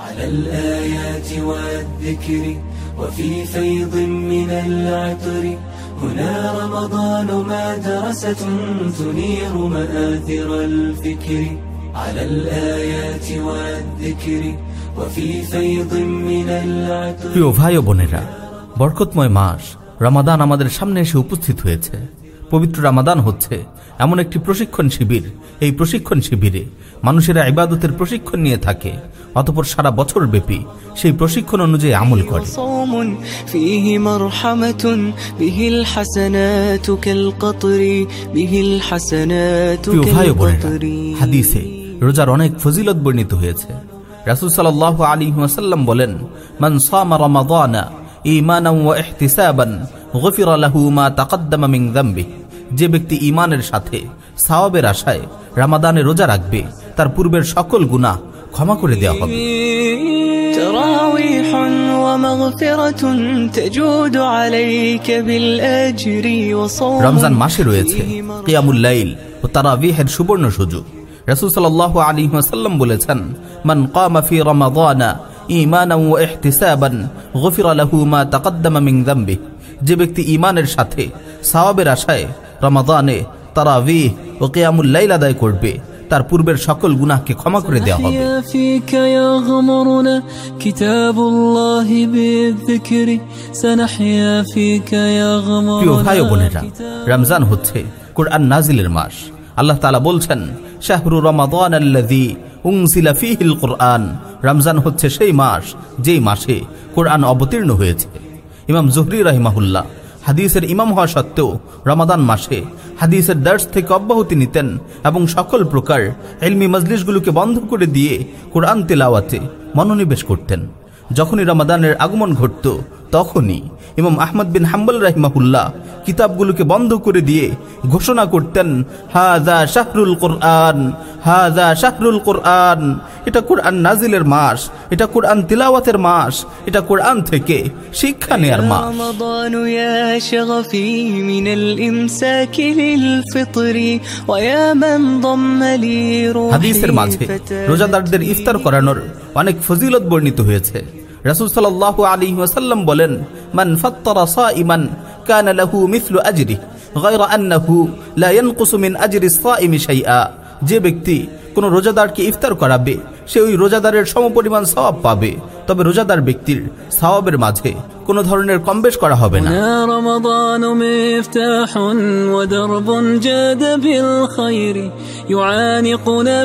على الآيات والذكر وفي فيض من العطر هنا رمضان مدرسة تنير مآثر الفكر على الآيات والذكر وفي فيض من العطر প্রিয় ভাই ও বোনেরা বরকতময় মাস রমাদান আমাদের সামনে এসে উপস্থিত হয়েছে পবিত্র রামাদান হচ্ছে। এমন একটি প্রশিক্ষণ শিবির। এই প্রশিক্ষণ শিবিরে মানুষেরা ইবাদতের প্রশিক্ষণ নিয়ে থাকে অতপর সারা বছর ব্যাপী সেই প্রশিক্ষণ অনুযায়ী আমল করে। রোজার অনেক ফজিলত বর্ণিত হয়েছে। রাসুল সাল আলী ওয়াসাল্লাম বলেন মান সামা রমাদানা ওয়া ইহতিসাবান গফির লাহু মা তাকাদ্দামা মিন যামবিহি যে ব্যক্তি ইমানের সাথে সাওয়াবের আশায় রামাদানে রোজা রাখবে তার পূর্বের সকল গুণা ক্ষমা করে দেওয়া হবে। রমজান মাসে রয়েছে কিয়ামুল্লাইল ও তারাবিহের সুবর্ণ সুযোগ। বলেছেন মান মা যে ব্যক্তি ইমানের সাথে সাওয়াবের আশায় রমাদানে তারাভি ও কেয়ামুল্লাইল আদায় করবে। তার পূর্বের সকল গুনাহকে ক্ষমা করে দেওয়া রমজান হচ্ছে কোরআন নাজিলের মাস। আল্লাহ তালা বলছেন শাহরু রমাদান আল্লাদি কোরআন। রমজান হচ্ছে সেই মাস যেই মাসে কোরআন অবতীর্ণ হয়েছে। ইমাম জহরি রহিমাহুল্লাহ হাদিসের ইমাম হওয়া সত্ত্বেও রমাদান মাসে হাদিসের দার্স থেকে অব্যাহতি নিতেন এবং সকল প্রকার এলমি মজলিশগুলোকে বন্ধ করে দিয়ে কোরআন তেলাওয়াতে মনোনিবেশ করতেন। যখনই রমাদানের আগমন ঘটত তখনই ইমাম আহমদ বিন হাম্বল রাহিমাহুল্লাহ কিতাবগুলোকে বন্ধ করে দিয়ে ঘোষণা করতেন হাজা শাহরুল কোরআন হাজা শাহরুল কোরআন। এটা কোরআন নাজিলের মাস এটা কোরআন তিলাওয়াতের মাস এটা কোরআন থেকে শিক্ষা নেয়ার মাস। হাদিসের মাঝে রোজাদারদের ইফতার করানোর অনেক ফজিলত বর্ণিত হয়েছে। রাসুল সাল্লাহ আলী ওয়াসাল্লাম বলেন মান ফতরা সা ইমান কান লাহু মিসলু আজরি গয়রা আন্নাহু লা ইয়ানকুসু মিন আজরি সাইমি শাইআ। যে ব্যক্তি কোনো রোজাদারকে ইফতার করাবে সে ওই রোজাদারের সমপরিমাণ সওয়াব পাবে। তবে রোজাদার ব্যক্তির সওয়াবের মাঝে কোনো ধরনের কম বেশ করা হবে না। রমাদান মিফতাহুন ওয়া দারবুন জাদ বিল খায়রি ইউআনিকুনা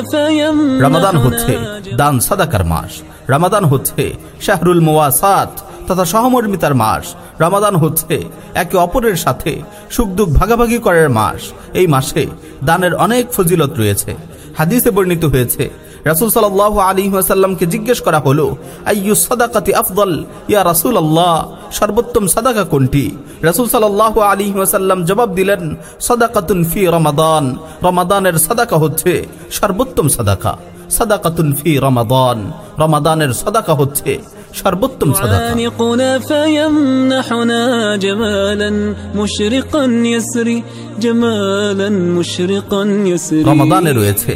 হচ্ছে দান সাদাকার মাস। রমাদান হচ্ছে শাহরুল মোয়াসাত তথা সহমর্মিতার মাস। রমাদান হচ্ছে একে অপরের সাথে সুখ দুঃখ ভাগাভাগি করার মাস। এই মাসে দানের অনেক ফজিলত রয়েছে। হাদিসে বর্ণিত হয়েছে, রাসূল সাল্লাল্লাহু আলাইহি ওয়াসাল্লামকে জিজ্ঞেস করা হলো, আইয়ু সাদাকাতি আফদল? ইয়া রাসূলুল্লাহ, সর্বোত্তম সাদাকা কোনটি? রাসূল সাল্লাল্লাহু আলাইহি ওয়াসাল্লাম জবাব দিলেন, সাদাকাতুন ফি রমাদান। রমাদানের সাদাকা হচ্ছে সর্বোত্তম সাদাকা। সাদাকাতুন ফি রমাদান। রমাদানের সাদাকা হচ্ছে সর্বোত্তম রমাদানে রয়েছে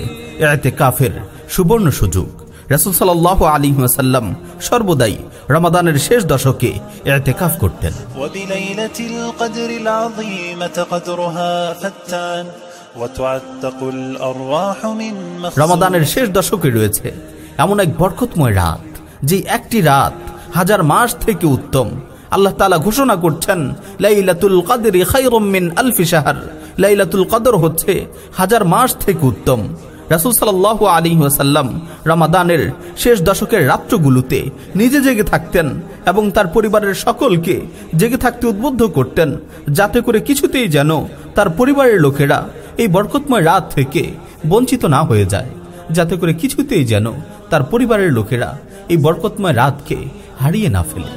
এতে কাফের সুবর্ণ সুযোগ। রাসুল সাল্লাহ আলী ওয়াসাল্লাম সর্বদাই রমাদানের শেষ দশকে এতেকাফ করতেন। রমাদানের শেষ দশকে রয়েছে এমন এক বরকতময় রাত, যে একটি রাত হাজার মাস থেকে উত্তম। আল্লাহ তালা ঘোষণা করছেন, লাইলাতুল কাদের খাইরমিন আলফি সাহার লাইলাতুল কাদর হচ্ছে হাজার মাস থেকে উত্তম। রাসুল সাল আলী ওসাল্লাম রামাদানের শেষ দশকের রাত্রগুলোতে নিজে জেগে থাকতেন এবং তার পরিবারের সকলকে জেগে থাকতে উদ্বুদ্ধ করতেন, যাতে করে কিছুতেই যেন তার পরিবারের লোকেরা এই বরকতময় রাত থেকে বঞ্চিত না হয়ে যায়, যাতে করে কিছুতেই যেন তার পরিবারের লোকেরা এই বরকতময় রাতকে হারিয়ে না ফেলে।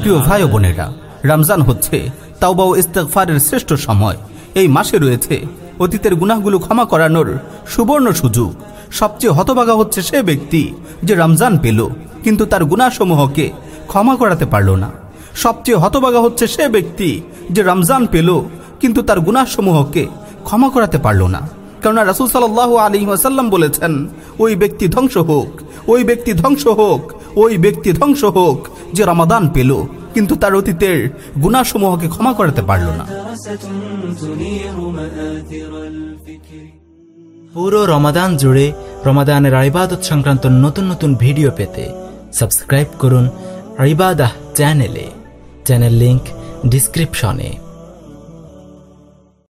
প্রিয় ভাই বোনেরা, রমজান হচ্ছে তাওবা ও ইস্তেকফারের শ্রেষ্ঠ সময়। এই মাসে রয়েছে অতীতের গুনাহগুলো ক্ষমা করানোর সুবর্ণ সুযোগ। সবচেয়ে হতবাগা হচ্ছে সে ব্যক্তি যে রমজান পেল। কিন্তু তার গুণাসমূহকে ক্ষমা করাতে পারল না। সবচেয়ে হতবাগা হচ্ছে সে ব্যক্তি যে রমজান পেল, কিন্তু তার গুণাসমূহকে ক্ষমা করাতে পারল না। কেননা রাসুল সাল্লাহ আলী আসাল্লাম বলেছেন, ওই ব্যক্তি ধ্বংস হোক, ওই ব্যক্তি ধ্বংস হোক, ওই ব্যক্তি ধ্বংস হোক যে রমাদান পেল, কিন্তু তার অতীতের গুণাসমূহকে ক্ষমা করাতে পারল না। পুরো রমাদান জুড়ে রমাদানের আইবাদত সংক্রান্ত নতুন নতুন ভিডিও পেতে সাবস্ক্রাইব করুন ইবাদাহ চ্যানেলে। চ্যানেল লিংক ডিসক্রিপশনে।